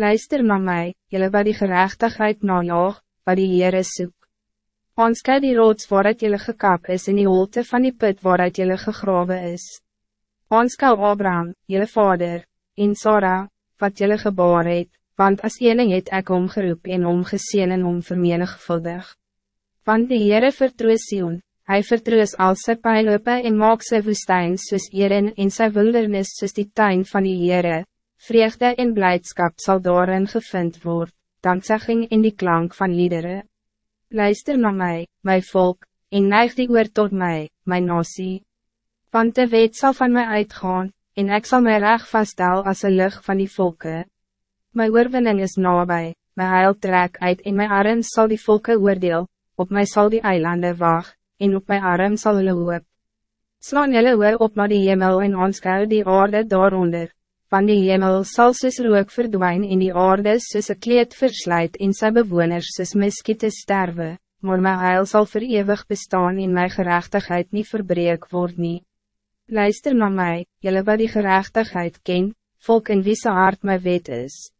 Luister naar mij, jullie wat die gerechtigheid najaag, wat die Heere soek. Ons kyk die rots waaruit jullie gekap is in die holte van die put waaruit jullie gegraven is. Ons kyk Abraham, jullie vader, en Sarah, wat jullie geboren het, want as ening het ek omgeroep en omgeseen en omvermenigvuldig. Want die Heere vertroos Sion, hy vertroos al sy pijlope en maak sy woestijn soos Eren en sy wildernis soos die tuin van die Heere, vreugde en blijdschap zal daarin gevind worden, dankzegging in die klank van liederen. Luister naar mij, mijn volk, en neig die oor tot mij, mijn nasie. Want de wet zal van mij uitgaan, en ik zal mij recht vaststel als een lucht van die volken. Mijn oorwinning is nabij, mijn heil trek uit en mijn arm zal die volken oordeel, op mij zal die eilanden wacht, en op mijn arm zal hulle hoop. Slaan julle oor op naar die hemel en aanskou die aarde daaronder, van die hemel zal soos rook verdwijnen in die aarde soos een kleed verslijt in sy bewoners soos miskiete sterwe, maar my heil voor eeuwig bestaan en my gerechtigheid niet verbreek word nie. Luister naar mij, jullie wat die gerechtigheid ken, volk in wie se hart my wet is.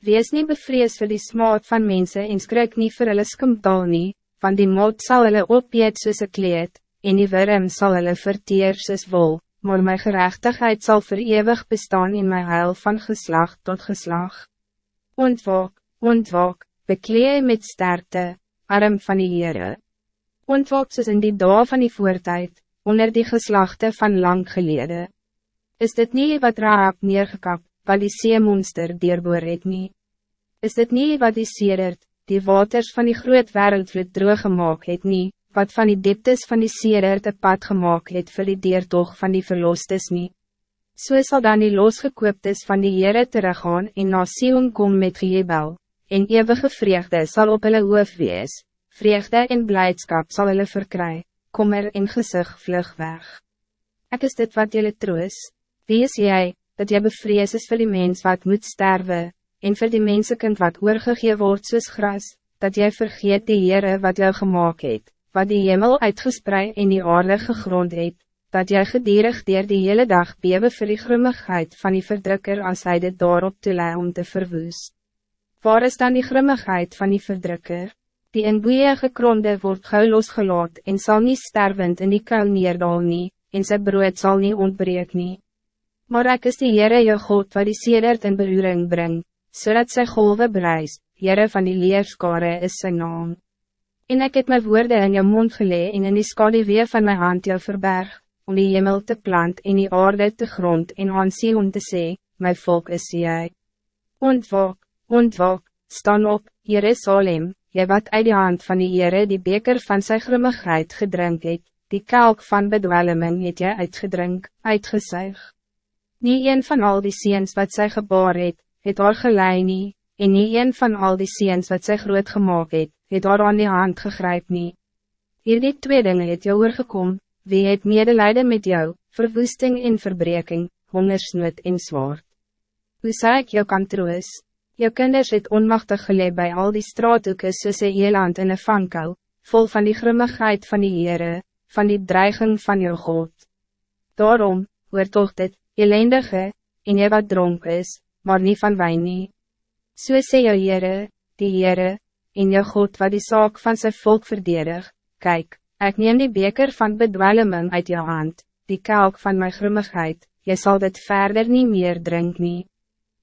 Wees niet bevrees voor die smaad van mensen en skrik nie vir hulle skimtal nie, van die moed sal hulle opjeet soos een kleed, en die worm sal hulle verteer soos wol maar mijn gerechtigheid zal verewig bestaan in mijn heil van geslacht tot geslacht. Ontwak, ontwak, bekleed met sterkte, arm van die Heere. Ontwak soos in die dag van die voertijd, onder die geslachten van lang geleden. Is dit niet wat raap neergekap, wat die seemonster dierboor het nie? Is dit niet wat die sedert, die waters van die groot wereldvloed droog gemaakt het nie, wat van die dieptes van die seerder te pad gemaakt het vir die deertog van die verlostes nie. So sal dan die losgekooptes van die Heere teruggaan en na Sion kom met gejebel, en eeuwige vreugde zal op hulle hoof wees, vreugde en blijdschap zal hulle verkry, kommer en gezicht vlug weg. Ek is dit wat jullie troos, wie is jij, dat jy bevrees is vir die mens wat moet sterven, en vir die mensekind wat oorgegee word soos gras, dat jij vergeet die Heere wat jou gemaakt het, wat die hemel uitgespreid in die aarde gegrond het, dat jy gedierig dier die hele dag bewe vir die grimmigheid van die verdrukker als hij dit daarop toelei om te verwoes. Waar is dan die grimmigheid van die verdrukker? Die in boeie gekronde wordt gauw losgelaat en zal niet stervend in die kuil neerdal nie, en sy brood zal niet ontbreek nie. Maar ek is die Heere jou God wat die sedert in beroering brengt, zodat sy golwe breis, Heere van die leerskare is zijn naam. En ik heb mijn woorden in je mond gelee en in die skadewee van mijn hand jou verberg, om die hemel te plant en die aarde te grond en aan Sion te sê, mijn volk is jy. Ontwak, ontwak, staan op, Jerusalem, jy wat uit die hand van die Heere die beker van sy grimmigheid gedrink het, die kelk van bedwelming het jy uitgedrink, uitgesuig. Nie een van al die seens wat sy geboor het, het haar gelei nie, en nie een van al die seens wat sy groot gemaakt het, het daar aan die hand gegryp nie. Hierdie twee dinge het jou oorgekom, wie het medelijden met jou, verwoesting en verbreking, hongersnood en zwaard. Hoe sê ek jou kan troos? Jou kinders het onmachtig geleid bij al die straathoeken soos een eland in een vankou, vol van die grimmigheid van die Heere, van die dreiging van jou God. Daarom, hoor toch dit, elendige, en jy wat dronk is, maar niet van wijn nie. So sê jou Heere, die Heere, en je God wat die zaak van zijn volk verdedig, kijk, ik neem die beker van bedwelming uit je hand, die kelk van mijn grimmigheid, je zal dit verder niet meer drinken. Nie.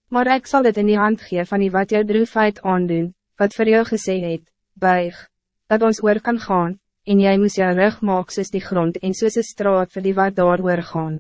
Maar ik zal het in die hand geven van die wat jou droefheid aandoen, wat voor jou gesê het, buig, dat ons oor kan gaan, en jij moest jou rug maak soos die grond en soos een straat vir die wat daar gaan.